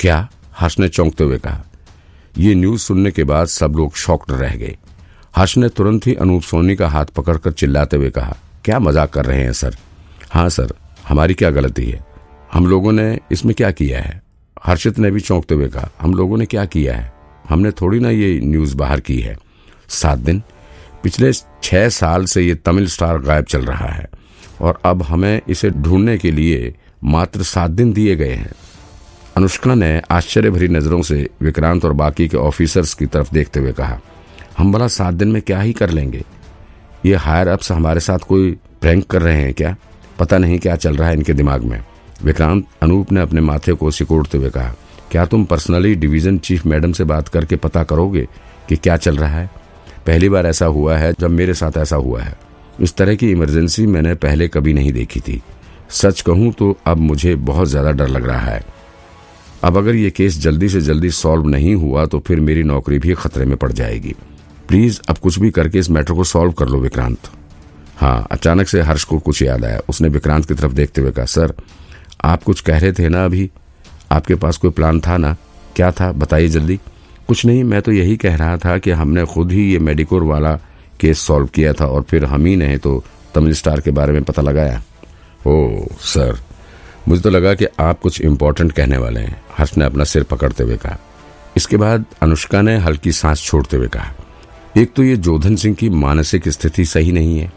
क्या? हर्ष ने चौंकते हुए कहा। यह न्यूज़ सुनने के बाद सब लोग शॉक्ड रह गए। हर्ष ने तुरंत ही अनूप सोनी का हाथ पकड़कर चिल्लाते हुए कहा, क्या मज़ाक कर रहे हैं सर? हाँ सर, हमारी क्या गलती है? हम लोगों ने इसमें क्या किया है? हर्षित ने भी चौंकते हुए कहा, हम लोगों ने क्या किया है? हमने थोड़ी ना ये न्यूज़ बाहर की है। सात दिन? पिछले छह साल से ये तमिल स्टार गायब चल रहा है और अब हमें इसे ढूँढने के लिए मात्र सात दिन दिए गए हैं। अनुष्का ने आश्चर्य भरी नज़रों से विक्रांत और बाकी के ऑफिसर्स की तरफ़ देखते हुए कहा, हम भला सात दिन में क्या ही कर लेंगे? ये हायर अप्स हमारे साथ कोई प्रैंक कर रहे हैं क्या? पता नहीं क्या चल रहा है इनके दिमाग में. विक्रांत अनूप ने अपने माथे को सिकोड़ते हुए कहा, क्या तुम पर्सनली डिवीज़न चीफ मैडम से बात करके पता करोगे कि क्या चल रहा है? पहली बार ऐसा हुआ है जब मेरे साथ ऐसा हुआ है। इस तरह की इमरजेंसी मैंने पहले कभी नहीं देखी थी। सच कहूँ तो अब मुझे बहुत ज़्यादा डर लग रहा है। अब अगर ये केस जल्दी से जल्दी सॉल्व नहीं हुआ तो फिर मेरी नौकरी भी खतरे में पड़ जाएगी। प्लीज़, अब कुछ भी करके इस मैटर को सॉल्व कर लो, विक्रांत। हाँ अचानक से हर्ष को कुछ याद आया। उसने विक्रांत की तरफ़ देखते हुए कहा, सर, आप कुछ कह रहे थे ना अभी? आपके पास कोई प्लान था ना? क्या था? बताइए जल्दी। कुछ नहीं, मैं तो यही कह रहा था कि हमने खुद ही ये मेडिकोर वाला केस सॉल्व किया था और फिर हम ही ने तो तमिल स्टार के बारे में पता लगाया। ओ सर मुझे तो लगा कि आप कुछ इम्पोर्टेंट कहने वाले हैं। हर्ष ने अपना सिर पकड़ते हुए कहा। इसके बाद अनुष्का ने हल्की सांस छोड़ते हुए कहा। एक तो ये जोधन सिंह की मानसिक स्थिति सही नहीं है।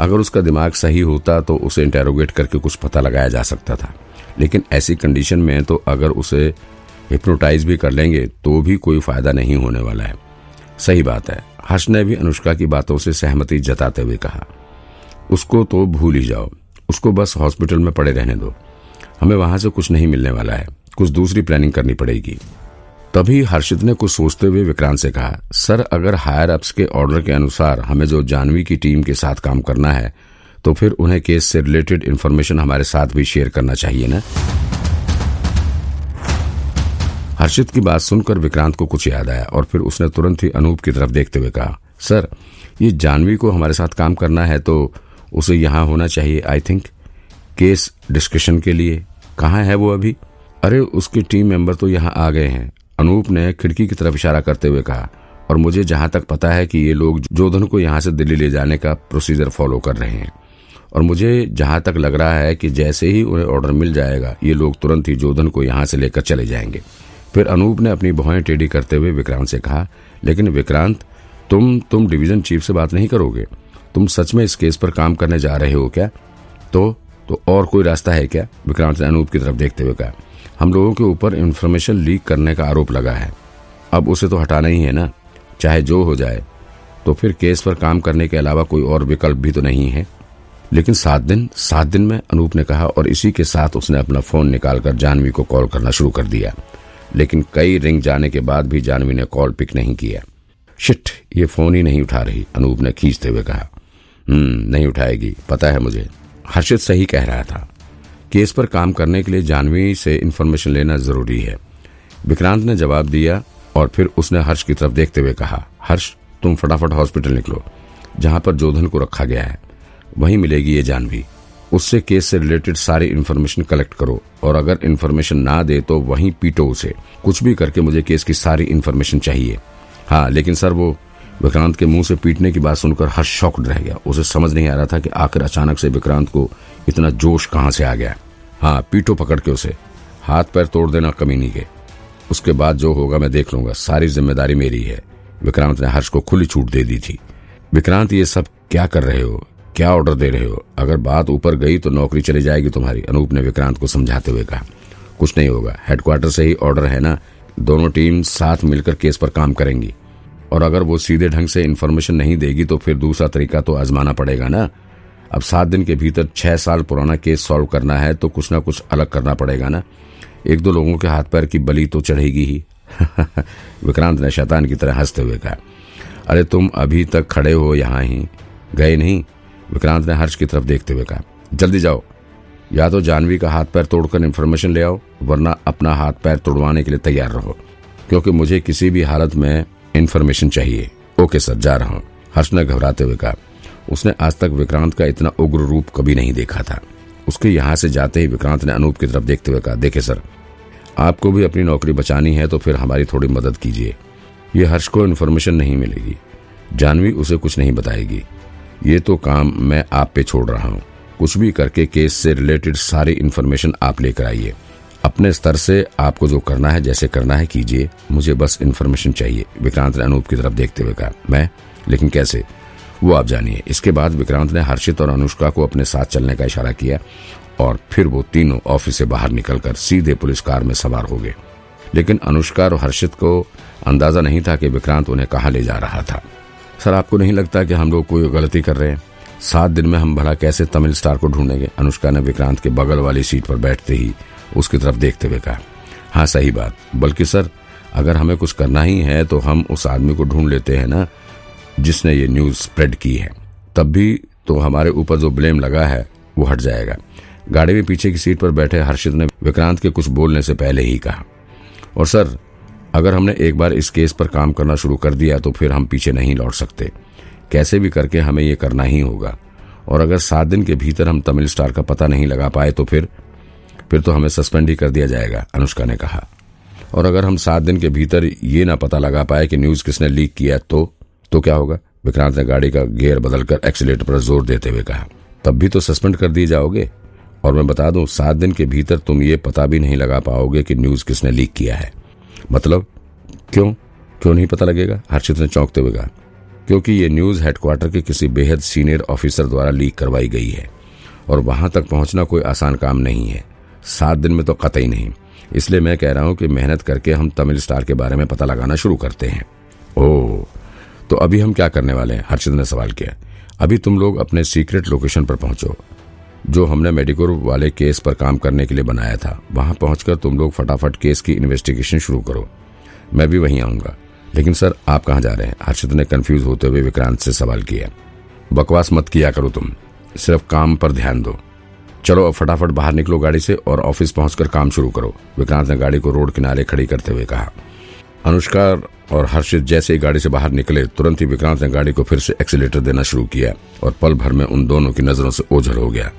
अगर उसका दिमाग सही होता तो उसे इंटेरोगेट करके कुछ पता लगाया जा सकता था। लेकिन ऐसी कंडीशन में तो अगर उसे हिप्नोटाइज भी कर लेंगे तो भी कोई फ़ायदा नहीं होने वाला है। सही बात है। हर्ष ने भी अनुष्का की बातों से सहमति जताते हुए कहा। उसको तो भूल ही जाओ। उसको बस हॉस्पिटल में पड़े रहने दो। हमें वहाँ से कुछ नहीं मिलने वाला है। कुछ दूसरी प्लानिंग करनी पड़ेगी। तभी हर्षित ने कुछ सोचते हुए विक्रांत से कहा, सर, अगर हायर अप्स के ऑर्डर के अनुसार हमें जो जानवी की टीम के साथ काम करना है तो फिर उन्हें केस से रिलेटेड इन्फॉर्मेशन हमारे साथ भी शेयर करना चाहिए ना? हर्षित की बात सुनकर विक्रांत को कुछ याद आया और फिर उसने तुरंत ही अनूप की तरफ़ देखते हुए कहा, सर, ये जानवी को हमारे साथ काम करना है तो उसे यहाँ होना चाहिए आई थिंक केस डिस्कशन के लिए। कहाँ है वो अभी? अरे, उसके टीम मेंबर तो यहाँ आ गए हैं। अनूप ने खिड़की की तरफ़ इशारा करते हुए कहा, और मुझे जहाँ तक पता है कि ये लोग जोधन को यहाँ से दिल्ली ले जाने का प्रोसीजर फॉलो कर रहे हैं। और मुझे जहाँ तक लग रहा है कि जैसे ही उन्हें ऑर्डर मिल जाएगा, ये लोग तुरंत ही जोधन को यहाँ से लेकर चले जाएँगे। फिर अनूप ने अपनी भौएँ टेढ़ी करते हुए विक्रांत से कहा, लेकिन विक्रांत, तुम तुम डिवीज़न चीफ से बात नहीं करोगे? तुम सच में इस केस पर काम करने जा रहे हो क्या? तो तो और कोई रास्ता है क्या? विक्रांत ने अनूप की तरफ़ देखते हुए कहा, हम लोगों के ऊपर इन्फॉर्मेशन लीक करने का आरोप लगा है। अब उसे तो हटाना ही है ना? चाहे जो हो जाए तो फिर केस पर काम करने के अलावा कोई और विकल्प भी तो नहीं है? लेकिन सात दिन सात दिन में अनूप ने कहा, और इसी के साथ उसने अपना फ़ोन निकालकर जानवी को कॉल करना शुरू कर दिया। लेकिन कई रिंग जाने के बाद भी जानवी ने कॉल पिक नहीं किया। शिट, ये फ़ोन ही नहीं उठा रही, अनूप ने खींचते हुए कहा। हम्म नहीं उठाएगी, पता है मुझे। हर्षित सही कह रहा था केस पर काम करने के लिए जानवी से इन्फॉर्मेशन लेना ज़रूरी है। विक्रांत ने जवाब दिया और फिर उसने हर्ष की तरफ़ देखते हुए कहा, हर्ष, तुम फटाफट हॉस्पिटल निकलो, जहाँ पर जोधन को रखा गया है। वहीं मिलेगी ये जानवी। उससे केस से रिलेटेड सारी इन्फॉर्मेशन कलेक्ट करो और अगर इन्फॉर्मेशन ना दे तो वहीं पीटो उसे। कुछ भी करके मुझे केस की सारी इन्फॉर्मेशन चाहिए। हाँ लेकिन सर, वो विक्रांत के मुँह से पीटने की बात सुनकर हर्ष शॉक्ड रह गया। उसे समझ नहीं आ रहा था कि आखिर अचानक से विक्रांत को इतना जोश कहाँ से आ गया। हाँ पीटो पकड़ के उसे। हाथ पैर तोड़ देना कमी नहीं के। उसके बाद जो होगा मैं देख लूँगा। सारी ज़िम्मेदारी मेरी है। विक्रांत ने हर्ष को खुली छूट दे दी थी। विक्रांत, ये सब क्या कर रहे हो? क्या ऑर्डर दे रहे हो? अगर बात ऊपर गई तो नौकरी चली जाएगी तुम्हारी, अनूप ने विक्रांत को समझाते हुए कहा। कुछ नहीं होगा। हेडक्वार्टर से ही ऑर्डर है ना? दोनों टीम साथ मिलकर केस पर काम करेंगी। और अगर वो सीधे ढंग से इन्फॉर्मेशन नहीं देगी तो फिर दूसरा तरीका तो आजमाना पड़ेगा ना? अब सात दिन के भीतर छह साल पुराना केस सॉल्व करना है तो कुछ ना कुछ अलग करना पड़ेगा ना? एक दो लोगों के हाथ पैर की बलि तो चढ़ेगी ही। विक्रांत ने शैतान की तरह हँसते हुए कहा, अरे तुम अभी तक खड़े हो यहाँ ही, गए नहीं? विक्रांत ने हर्ष की तरफ़ देखते हुए कहा, जल्दी जाओ, या तो जानवी का हाथ पैर तोड़कर इन्फॉर्मेशन ले आओ, वरना अपना हाथ पैर तोड़वाने के लिए तैयार रहो, क्योंकि मुझे किसी भी हालत में इन्फॉर्मेशन चाहिए। ओके सर, जा रहा हूँ। हर्ष ने घबराते हुए कहा, उसने आज तक विक्रांत का इतना उग्र रूप कभी नहीं देखा था। उसके यहाँ से जाते ही विक्रांत ने अनूप की तरफ़ देखते हुए कहा, देखे सर, आपको भी अपनी नौकरी बचानी है तो फिर हमारी थोड़ी मदद कीजिए। ये हर्ष को इन्फॉर्मेशन नहीं मिलेगी। जानवी उसे कुछ नहीं बताएगी। ये तो काम मैं आप पे छोड़ रहा हूँ। कुछ भी करके केस से रिलेटेड सारी इन्फॉर्मेशन आप लेकर आइए। अपने स्तर से आपको जो करना है, जैसे करना है, कीजिए। मुझे बस इन्फॉर्मेशन चाहिए। विक्रांत ने अनूप की तरफ़ देखते हुए कहा, मैं? लेकिन कैसे? वो आप जानिए। इसके बाद विक्रांत ने हर्षित और अनुष्का को अपने साथ चलने का इशारा किया और फिर वो तीनों ऑफ़िस से बाहर निकलकर सीधे पुलिस कार में सवार हो गए। लेकिन अनुष्का और हर्षित को अंदाज़ा नहीं था कि विक्रांत उन्हें कहा ले जा रहा था। सर, आपको नहीं लगता कि हम लोग कोई गलती कर रहे हैं? सात दिन में हम भला कैसे तमिल स्टार को ढूंढेंगे? अनुष्का ने विक्रांत के बगल वाली सीट पर बैठते ही उसकी तरफ़ देखते हुए कहा हाँ सही बात। बल्कि सर, अगर हमें कुछ करना ही है तो हम उस आदमी को ढूंढ लेते हैं ना, जिसने ये न्यूज़ स्प्रेड की है। तब भी तो हमारे ऊपर जो ब्लेम लगा है, वो हट जाएगा। गाड़ी में पीछे की सीट पर बैठे हर्षित ने विक्रांत के कुछ बोलने से पहले ही कहा, और सर, अगर हमने एक बार इस केस पर काम करना शुरू कर दिया तो फिर हम पीछे नहीं लौट सकते। कैसे भी करके हमें ये करना ही होगा। और अगर सात दिन के भीतर हम तमिल स्टार का पता नहीं लगा पाए तो फिर फिर तो हमें सस्पेंड ही कर दिया जाएगा, अनुष्का ने कहा। और अगर हम सात दिन के भीतर ये ना पता लगा पाए कि न्यूज़ किसने लीक किया तो तो क्या होगा? विक्रांत ने गाड़ी का गियर बदलकर एक्सीटर पर ज़ोर देते हुए कहा। तब भी तो सस्पेंड कर दिए जाओगे? और मैं बता दूँ, सात दिन के भीतर तुम ये पता भी नहीं लगा पाओगे कि न्यूज़ किसने लीक किया है। मतलब क्यों? क्यों नहीं पता लगेगा? हर्षित ने चौंकते हुए कहा। क्योंकि ये न्यूज़ हेडक्वार्टर के किसी बेहद सीनियर ऑफिसर द्वारा लीक करवाई गई है। और वहाँ तक पहुँचना कोई आसान काम नहीं है। सात दिन में तो कतई नहीं। इसलिए मैं कह रहा हूँ कि मेहनत करके हम तमिल स्टार के बारे में पता लगाना शुरू करते हैं। ओह तो अभी हम क्या करने वाले हैं? हर्षद ने सवाल किया। अभी तुम लोग अपने सीक्रेट लोकेशन पर पहुंचो। जो हमने मेडिकोर वाले केस पर काम करने के लिए बनाया था, वहाँ पहुंचकर तुम लोग फटाफट केस की इन्वेस्टिगेशन शुरू करो। मैं भी वहीं आऊँगा। लेकिन सर, आप कहाँ जा रहे हैं? हर्षद ने कंफ्यूज होते हुए विक्रांत से सवाल किया। बकवास मत किया करो तुम। सिर्फ़ काम पर ध्यान दो। चलो अब फटाफट बाहर निकलो गाड़ी से और ऑफ़िस पहुंचकर काम शुरू करो, विक्रांत ने गाड़ी को रोड किनारे खड़ी करते हुए कहा। अनुष्का और हर्षित जैसे ही गाड़ी से बाहर निकले, तुरंत ही विक्रांत ने गाड़ी को फिर से एक्सीटर देना शुरू किया और पल भर में उन दोनों की नज़रों से ओझल हो गया।